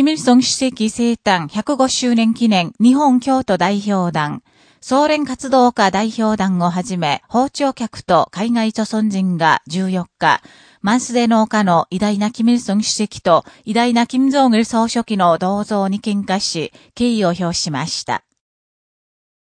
キミルソン主席生誕105周年記念日本京都代表団、総連活動家代表団をはじめ、包丁客と海外著存人が14日、マンスデ農家の偉大なキミルソン主席と偉大なキム・ジョン総書記の銅像に喧嘩し、敬意を表しました。